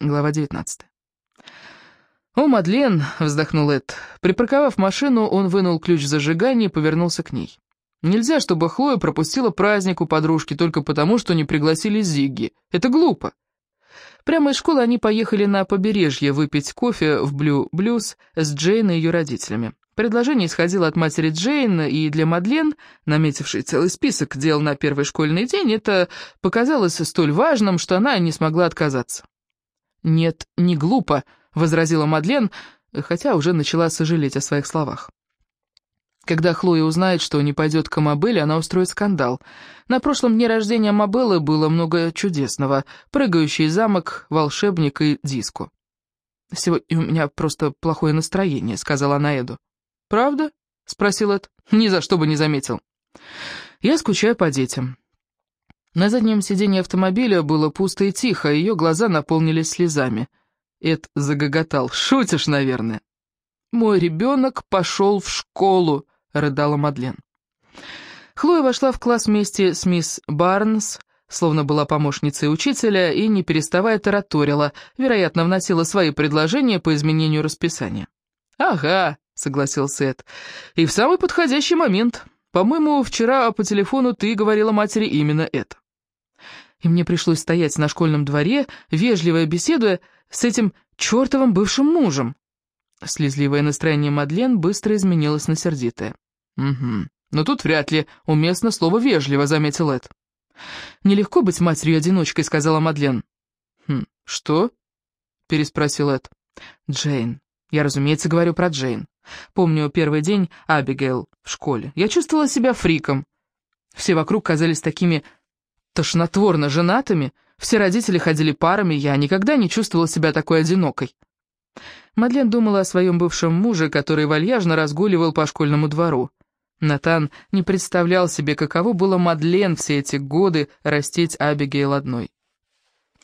Глава 19. «О, Мадлен!» — вздохнул Эд. Припарковав машину, он вынул ключ зажигания и повернулся к ней. «Нельзя, чтобы Хлоя пропустила праздник у подружки только потому, что не пригласили Зигги. Это глупо!» Прямо из школы они поехали на побережье выпить кофе в Блю Блюз с Джейн и ее родителями. Предложение исходило от матери Джейн, и для Мадлен, наметившей целый список дел на первый школьный день, это показалось столь важным, что она не смогла отказаться. «Нет, не глупо», — возразила Мадлен, хотя уже начала сожалеть о своих словах. Когда Хлоя узнает, что не пойдет к Амабелле, она устроит скандал. На прошлом дне рождения Амабеллы было много чудесного. Прыгающий замок, волшебник и диско. «Сегодня у меня просто плохое настроение», — сказала она Эду. «Правда?» — спросил Эд. «Ни за что бы не заметил». «Я скучаю по детям». На заднем сиденье автомобиля было пусто и тихо, ее глаза наполнились слезами. Эд загоготал. «Шутишь, наверное?» «Мой ребенок пошел в школу», — рыдала Мадлен. Хлоя вошла в класс вместе с мисс Барнс, словно была помощницей учителя, и, не переставая, тараторила, вероятно, вносила свои предложения по изменению расписания. «Ага», — согласился Эд. «И в самый подходящий момент. По-моему, вчера по телефону ты говорила матери именно это». И мне пришлось стоять на школьном дворе, вежливо беседуя с этим чертовым бывшим мужем. Слезливое настроение Мадлен быстро изменилось на сердитое. «Угу. Но тут вряд ли уместно слово «вежливо», — заметил Эд. «Нелегко быть матерью-одиночкой», — сказала Мадлен. «Хм, что?» — переспросил Эд. «Джейн. Я, разумеется, говорю про Джейн. Помню первый день Абигейл в школе. Я чувствовала себя фриком. Все вокруг казались такими тошнотворно женатыми, все родители ходили парами, я никогда не чувствовала себя такой одинокой. Мадлен думала о своем бывшем муже, который вальяжно разгуливал по школьному двору. Натан не представлял себе, каково было Мадлен все эти годы растить Абигейл одной.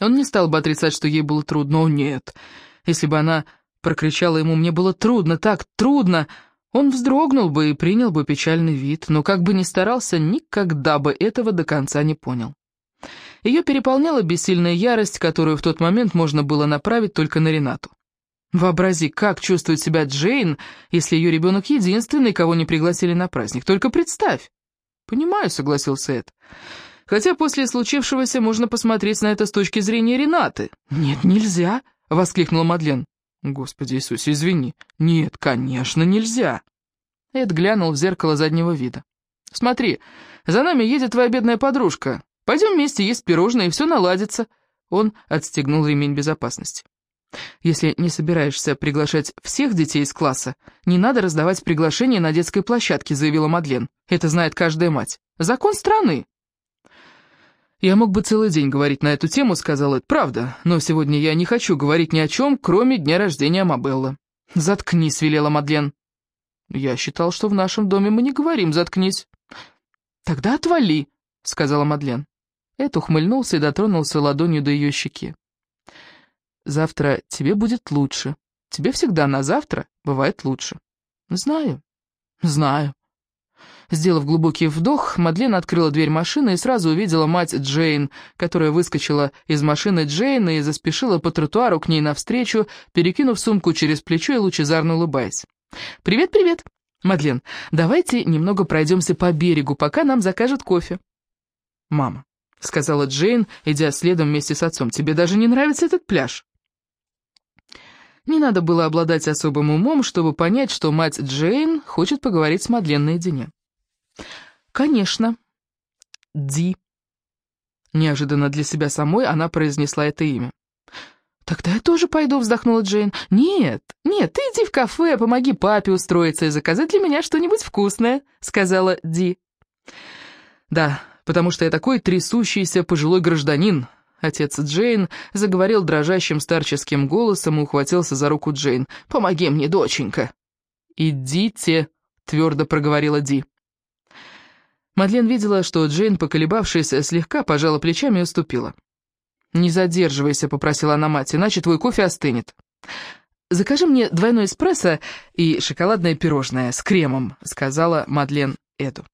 Он не стал бы отрицать, что ей было трудно, нет. Если бы она прокричала ему «мне было трудно, так трудно», он вздрогнул бы и принял бы печальный вид, но как бы ни старался, никогда бы этого до конца не понял. Ее переполняла бессильная ярость, которую в тот момент можно было направить только на Ренату. Вообрази, как чувствует себя Джейн, если ее ребенок единственный, кого не пригласили на праздник. Только представь. Понимаю, согласился Эд. Хотя после случившегося можно посмотреть на это с точки зрения Ренаты. Нет, нельзя, воскликнула Мадлен. Господи Иисусе, извини. Нет, конечно, нельзя. Эд глянул в зеркало заднего вида. Смотри, за нами едет твоя бедная подружка. Пойдем вместе есть пирожные, и все наладится. Он отстегнул ремень безопасности. Если не собираешься приглашать всех детей из класса, не надо раздавать приглашения на детской площадке, заявила Мадлен. Это знает каждая мать. Закон страны. «Я мог бы целый день говорить на эту тему», — сказал Эд. «Правда, но сегодня я не хочу говорить ни о чем, кроме дня рождения Мабеллы». «Заткнись», — велела Мадлен. «Я считал, что в нашем доме мы не говорим «заткнись». «Тогда отвали», — сказала Мадлен. Эд ухмыльнулся и дотронулся ладонью до ее щеки. Завтра тебе будет лучше. Тебе всегда на завтра бывает лучше. Знаю, знаю. Сделав глубокий вдох, Мадлен открыла дверь машины и сразу увидела мать Джейн, которая выскочила из машины Джейна и заспешила по тротуару к ней навстречу, перекинув сумку через плечо и лучезарно улыбаясь. «Привет-привет! Мадлен, давайте немного пройдемся по берегу, пока нам закажут кофе». «Мама», — сказала Джейн, идя следом вместе с отцом, — «тебе даже не нравится этот пляж?» Не надо было обладать особым умом, чтобы понять, что мать Джейн хочет поговорить с Мадлен наедине. «Конечно. Ди». Неожиданно для себя самой она произнесла это имя. «Тогда я тоже пойду», — вздохнула Джейн. «Нет, нет, ты иди в кафе, помоги папе устроиться и заказать для меня что-нибудь вкусное», — сказала Ди. «Да, потому что я такой трясущийся пожилой гражданин», Отец Джейн заговорил дрожащим старческим голосом и ухватился за руку Джейн. «Помоги мне, доченька!» «Идите!» — твердо проговорила Ди. Мадлен видела, что Джейн, поколебавшись, слегка пожала плечами и уступила. «Не задерживайся», — попросила она мать, — «иначе твой кофе остынет». «Закажи мне двойной эспрессо и шоколадное пирожное с кремом», — сказала Мадлен Эду.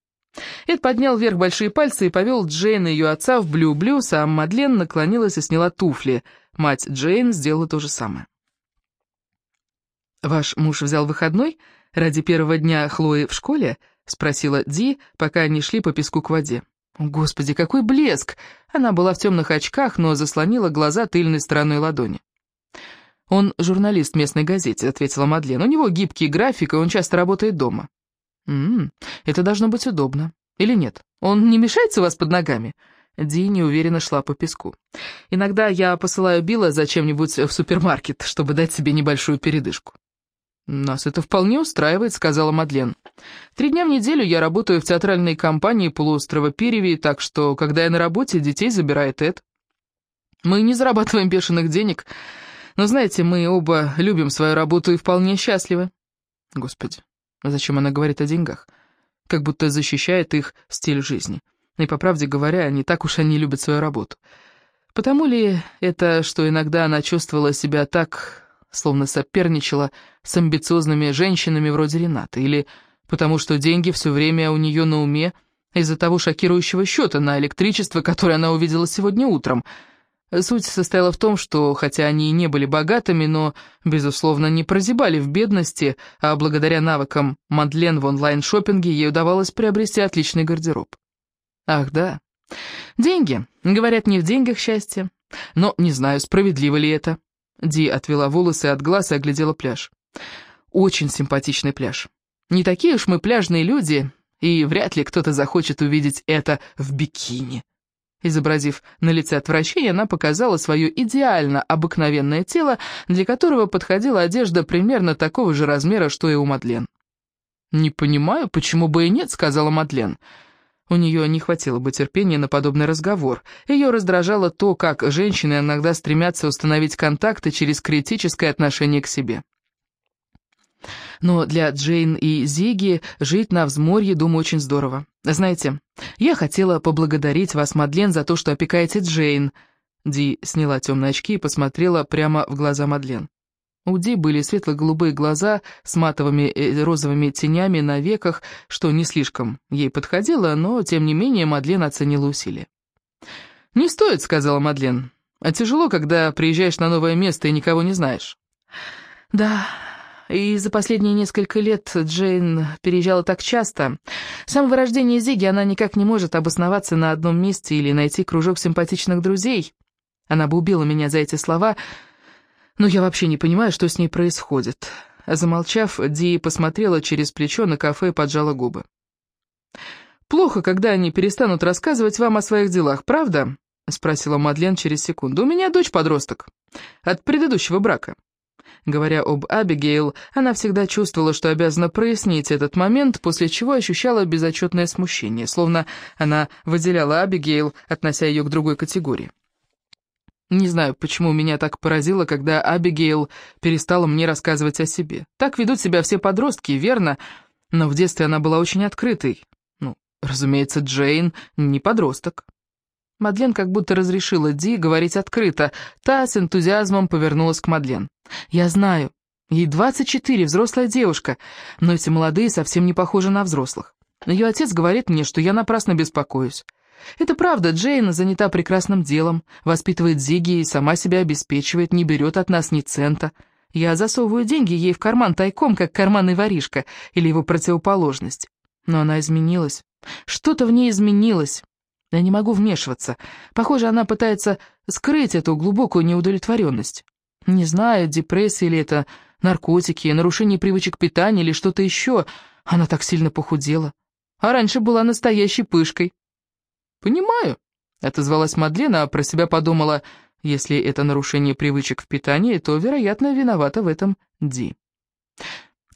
Эд поднял вверх большие пальцы и повел Джейн и ее отца в блю-блюз, а Мадлен наклонилась и сняла туфли. Мать Джейн сделала то же самое. «Ваш муж взял выходной ради первого дня Хлои в школе?» — спросила Ди, пока они шли по песку к воде. Господи, какой блеск! Она была в темных очках, но заслонила глаза тыльной стороной ладони. «Он журналист местной газете», — ответила Мадлен. «У него гибкий график, и он часто работает дома». «М -м, это должно быть удобно. Или нет? Он не мешается у вас под ногами?» Ди неуверенно шла по песку. «Иногда я посылаю Билла зачем-нибудь в супермаркет, чтобы дать себе небольшую передышку». «Нас это вполне устраивает», — сказала Мадлен. «Три дня в неделю я работаю в театральной компании полуострова Переви, так что, когда я на работе, детей забирает Эд. Мы не зарабатываем бешеных денег, но, знаете, мы оба любим свою работу и вполне счастливы». Господи, зачем она говорит о деньгах? Как будто защищает их стиль жизни. И, по правде говоря, не так уж они любят свою работу. Потому ли это, что иногда она чувствовала себя так словно соперничала с амбициозными женщинами вроде Ренаты, или потому что деньги все время у нее на уме из-за того шокирующего счета на электричество, которое она увидела сегодня утром. Суть состояла в том, что, хотя они и не были богатыми, но, безусловно, не прозябали в бедности, а благодаря навыкам Мадлен в онлайн-шоппинге ей удавалось приобрести отличный гардероб. Ах, да. Деньги. Говорят, не в деньгах счастье. Но не знаю, справедливо ли это. Ди отвела волосы от глаз и оглядела пляж. Очень симпатичный пляж. Не такие уж мы пляжные люди, и вряд ли кто-то захочет увидеть это в бикини. Изобразив на лице отвращение, она показала свое идеально обыкновенное тело, для которого подходила одежда примерно такого же размера, что и у Мадлен. «Не понимаю, почему бы и нет», — сказала Мадлен. У нее не хватило бы терпения на подобный разговор. Ее раздражало то, как женщины иногда стремятся установить контакты через критическое отношение к себе. Но для Джейн и Зиги жить на взморье, думаю, очень здорово. Знаете, я хотела поблагодарить вас, Мадлен, за то, что опекаете Джейн. Ди сняла темные очки и посмотрела прямо в глаза Мадлен. У Ди были светло-голубые глаза с матовыми э, розовыми тенями на веках, что не слишком ей подходило, но, тем не менее, Мадлен оценила усилия. «Не стоит», — сказала Мадлен. «А тяжело, когда приезжаешь на новое место и никого не знаешь». «Да, и за последние несколько лет Джейн переезжала так часто. С самого рождения Зиги она никак не может обосноваться на одном месте или найти кружок симпатичных друзей. Она бы убила меня за эти слова, — но я вообще не понимаю, что с ней происходит. Замолчав, Ди посмотрела через плечо на кафе и поджала губы. «Плохо, когда они перестанут рассказывать вам о своих делах, правда?» — спросила Мадлен через секунду. «У меня дочь-подросток. От предыдущего брака». Говоря об Абигейл, она всегда чувствовала, что обязана прояснить этот момент, после чего ощущала безотчетное смущение, словно она выделяла Абигейл, относя ее к другой категории. Не знаю, почему меня так поразило, когда Абигейл перестала мне рассказывать о себе. Так ведут себя все подростки, верно? Но в детстве она была очень открытой. Ну, разумеется, Джейн не подросток. Мадлен как будто разрешила Ди говорить открыто. Та с энтузиазмом повернулась к Мадлен. «Я знаю, ей 24, взрослая девушка, но эти молодые совсем не похожи на взрослых. Ее отец говорит мне, что я напрасно беспокоюсь. Это правда, Джейн занята прекрасным делом, воспитывает Зиги и сама себя обеспечивает, не берет от нас ни цента. Я засовываю деньги ей в карман тайком, как карманный воришка, или его противоположность. Но она изменилась. Что-то в ней изменилось. Я не могу вмешиваться. Похоже, она пытается скрыть эту глубокую неудовлетворенность. Не знаю, депрессия или это наркотики, нарушение привычек питания или что-то еще. Она так сильно похудела. А раньше была настоящей пышкой. «Понимаю», — отозвалась Мадлена, а про себя подумала, если это нарушение привычек в питании, то, вероятно, виновата в этом Ди.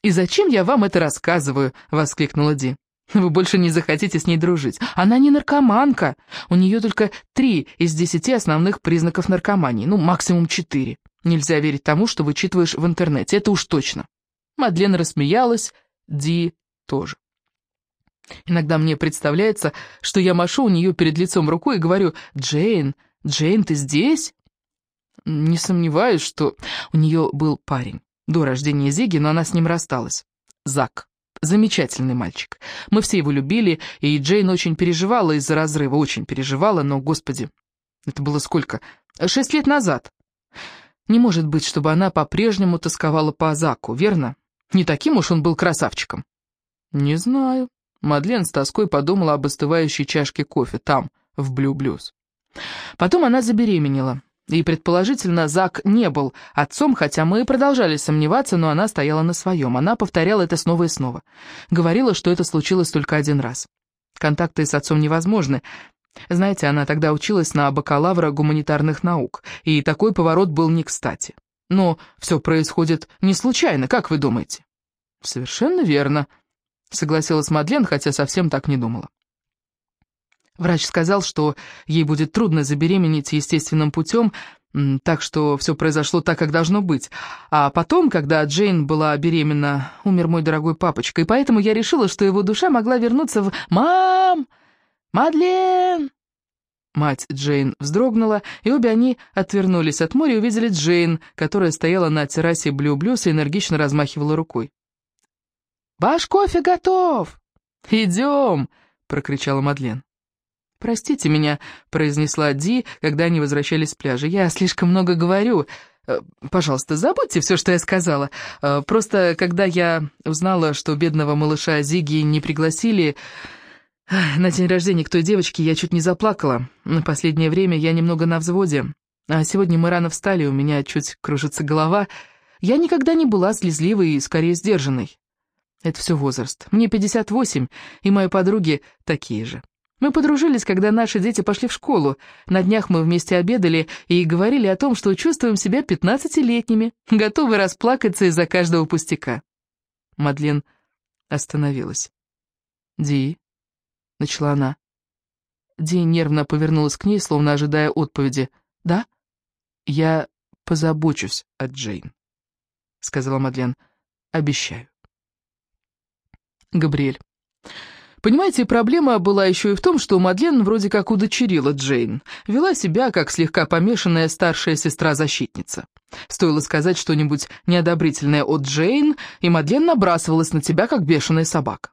«И зачем я вам это рассказываю?» — воскликнула Ди. «Вы больше не захотите с ней дружить. Она не наркоманка. У нее только три из десяти основных признаков наркомании, ну, максимум четыре. Нельзя верить тому, что вычитываешь в интернете, это уж точно». Мадлен рассмеялась, Ди тоже. Иногда мне представляется, что я машу у нее перед лицом рукой и говорю «Джейн, Джейн, ты здесь?» Не сомневаюсь, что у нее был парень до рождения Зиги, но она с ним рассталась. Зак. Замечательный мальчик. Мы все его любили, и Джейн очень переживала из-за разрыва, очень переживала, но, господи, это было сколько? Шесть лет назад. Не может быть, чтобы она по-прежнему тосковала по Заку, верно? Не таким уж он был красавчиком. Не знаю. Мадлен с тоской подумала об остывающей чашке кофе там, в Блю-Блюз. Потом она забеременела. И, предположительно, Зак не был отцом, хотя мы и продолжали сомневаться, но она стояла на своем. Она повторяла это снова и снова. Говорила, что это случилось только один раз. Контакты с отцом невозможны. Знаете, она тогда училась на бакалавра гуманитарных наук, и такой поворот был не кстати. Но все происходит не случайно, как вы думаете? Совершенно верно, согласилась Мадлен, хотя совсем так не думала. Врач сказал, что ей будет трудно забеременеть естественным путем, так что все произошло так, как должно быть. А потом, когда Джейн была беременна, умер мой дорогой папочка, и поэтому я решила, что его душа могла вернуться в... «Мам! Мадлен!» Мать Джейн вздрогнула, и обе они отвернулись от моря и увидели Джейн, которая стояла на террасе Блю-Блюс и энергично размахивала рукой. «Ваш кофе готов!» «Идем!» — прокричала Мадлен. «Простите меня», — произнесла Ди, когда они возвращались с пляжа. «Я слишком много говорю. Э, пожалуйста, забудьте все, что я сказала. Э, просто, когда я узнала, что бедного малыша Зиги не пригласили на день рождения к той девочке, я чуть не заплакала. На последнее время я немного на взводе. А сегодня мы рано встали, у меня чуть кружится голова. Я никогда не была слезливой и скорее сдержанной. Это все возраст. Мне 58, и мои подруги такие же. Мы подружились, когда наши дети пошли в школу. На днях мы вместе обедали и говорили о том, что чувствуем себя пятнадцатилетними, готовы расплакаться из-за каждого пустяка. Мадлен остановилась. «Ди», — начала она. Ди нервно повернулась к ней, словно ожидая отповеди. «Да?» «Я позабочусь о Джейн», — сказала Мадлен. «Обещаю». Габриэль. Понимаете, проблема была еще и в том, что Мадлен вроде как удочерила Джейн, вела себя как слегка помешанная старшая сестра-защитница. Стоило сказать что-нибудь неодобрительное от Джейн, и Мадлен набрасывалась на тебя, как бешеная собака.